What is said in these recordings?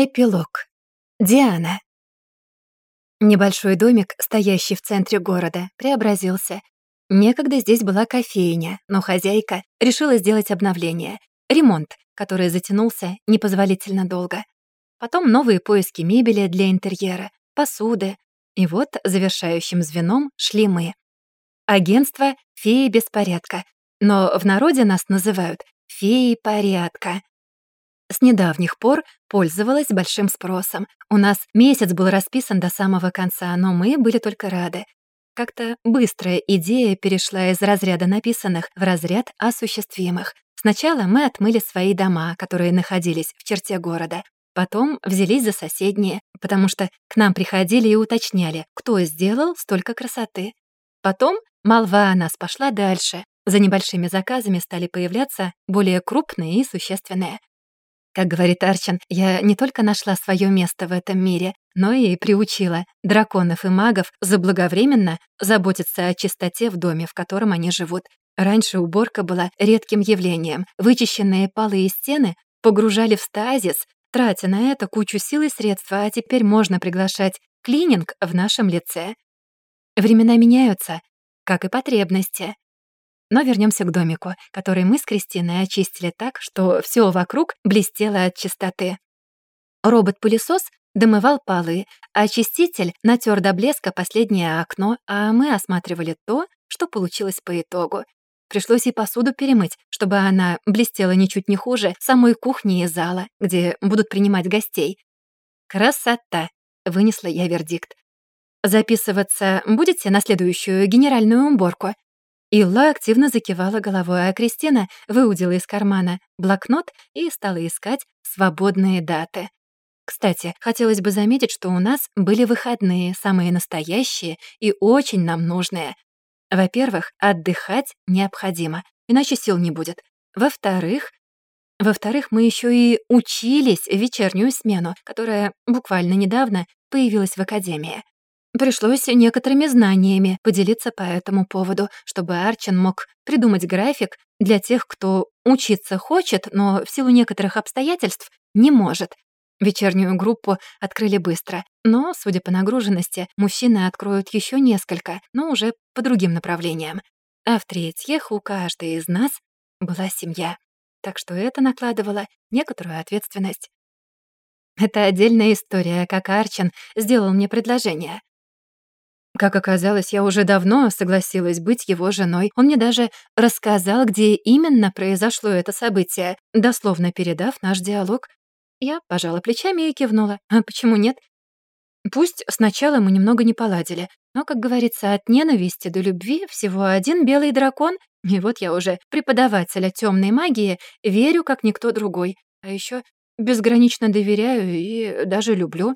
Эпилог. Диана. Небольшой домик, стоящий в центре города, преобразился. Некогда здесь была кофейня, но хозяйка решила сделать обновление. Ремонт, который затянулся непозволительно долго. Потом новые поиски мебели для интерьера, посуды. И вот завершающим звеном шли мы. Агентство «Феи беспорядка», но в народе нас называют «феи порядка». С недавних пор пользовалась большим спросом. У нас месяц был расписан до самого конца, но мы были только рады. Как-то быстрая идея перешла из разряда написанных в разряд осуществимых. Сначала мы отмыли свои дома, которые находились в черте города. Потом взялись за соседние, потому что к нам приходили и уточняли, кто сделал столько красоты. Потом молва о нас пошла дальше. За небольшими заказами стали появляться более крупные и существенные. Как говорит Арчан, я не только нашла свое место в этом мире, но и приучила драконов и магов заблаговременно заботиться о чистоте в доме, в котором они живут. Раньше уборка была редким явлением. Вычищенные полы и стены погружали в стазис, тратя на это кучу сил и средств, а теперь можно приглашать клининг в нашем лице. Времена меняются, как и потребности. Но вернемся к домику, который мы с Кристиной очистили так, что все вокруг блестело от чистоты. Робот-пылесос домывал полы, а очиститель натер до блеска последнее окно, а мы осматривали то, что получилось по итогу. Пришлось и посуду перемыть, чтобы она блестела ничуть не хуже самой кухни и зала, где будут принимать гостей. «Красота!» — вынесла я вердикт. «Записываться будете на следующую генеральную уборку?» Илла активно закивала головой, а Кристина выудила из кармана блокнот и стала искать свободные даты. Кстати, хотелось бы заметить, что у нас были выходные, самые настоящие и очень нам нужные. Во-первых, отдыхать необходимо, иначе сил не будет. Во-вторых, во-вторых, мы еще и учились в вечернюю смену, которая буквально недавно появилась в академии. Пришлось некоторыми знаниями поделиться по этому поводу, чтобы Арчин мог придумать график для тех, кто учиться хочет, но в силу некоторых обстоятельств не может. Вечернюю группу открыли быстро, но, судя по нагруженности, мужчины откроют еще несколько, но уже по другим направлениям. А в-третьих, у каждой из нас была семья, так что это накладывало некоторую ответственность. Это отдельная история, как Арчин сделал мне предложение. Как оказалось, я уже давно согласилась быть его женой. Он мне даже рассказал, где именно произошло это событие, дословно передав наш диалог. Я пожала плечами и кивнула. А почему нет? Пусть сначала мы немного не поладили, но, как говорится, от ненависти до любви всего один белый дракон, и вот я уже преподавателя темной магии верю, как никто другой. А еще безгранично доверяю и даже люблю.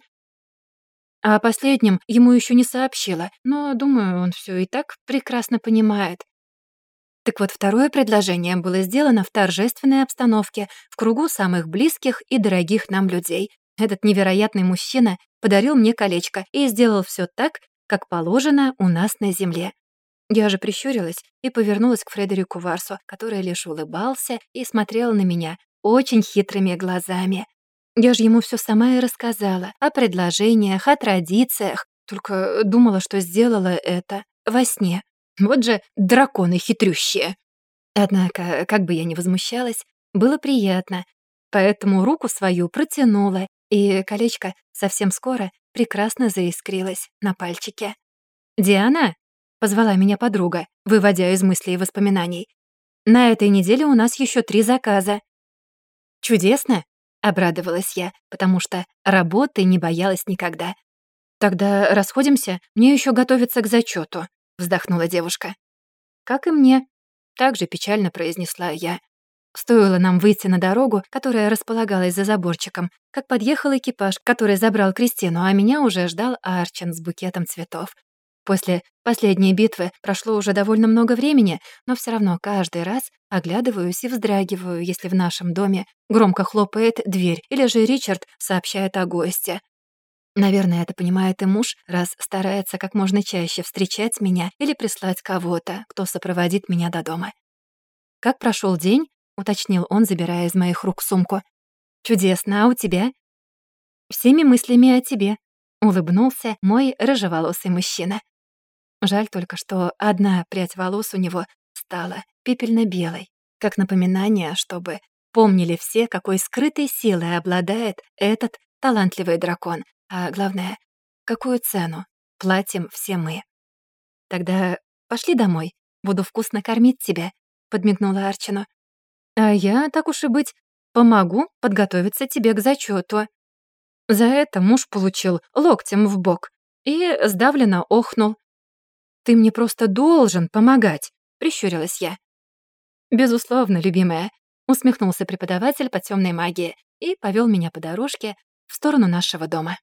А о последнем ему еще не сообщила, но, думаю, он все и так прекрасно понимает. Так вот, второе предложение было сделано в торжественной обстановке, в кругу самых близких и дорогих нам людей. Этот невероятный мужчина подарил мне колечко и сделал все так, как положено у нас на земле. Я же прищурилась и повернулась к Фредерику Варсу, который лишь улыбался и смотрел на меня очень хитрыми глазами. Я же ему все сама и рассказала. О предложениях, о традициях. Только думала, что сделала это во сне. Вот же драконы хитрющие. Однако, как бы я ни возмущалась, было приятно. Поэтому руку свою протянула, и колечко совсем скоро прекрасно заискрилось на пальчике. «Диана?» — позвала меня подруга, выводя из мыслей и воспоминаний. «На этой неделе у нас еще три заказа». «Чудесно!» Обрадовалась я, потому что работы не боялась никогда. «Тогда расходимся, мне еще готовиться к зачету, вздохнула девушка. «Как и мне», — также печально произнесла я. Стоило нам выйти на дорогу, которая располагалась за заборчиком, как подъехал экипаж, который забрал Кристину, а меня уже ждал Арчин с букетом цветов. После последней битвы прошло уже довольно много времени, но все равно каждый раз оглядываюсь и вздрагиваю, если в нашем доме громко хлопает дверь или же Ричард сообщает о госте. Наверное, это понимает и муж, раз старается как можно чаще встречать меня или прислать кого-то, кто сопроводит меня до дома. «Как прошел день?» — уточнил он, забирая из моих рук сумку. «Чудесно, а у тебя?» всеми мыслями о тебе», — улыбнулся мой рыжеволосый мужчина. Жаль только, что одна прядь волос у него стала пепельно-белой, как напоминание, чтобы помнили все, какой скрытой силой обладает этот талантливый дракон, а главное, какую цену платим все мы. «Тогда пошли домой, буду вкусно кормить тебя», — подмигнула Арчину. «А я, так уж и быть, помогу подготовиться тебе к зачету. За это муж получил локтем в бок и сдавленно охнул. «Ты мне просто должен помогать», — прищурилась я. «Безусловно, любимая», — усмехнулся преподаватель по темной магии и повел меня по дорожке в сторону нашего дома.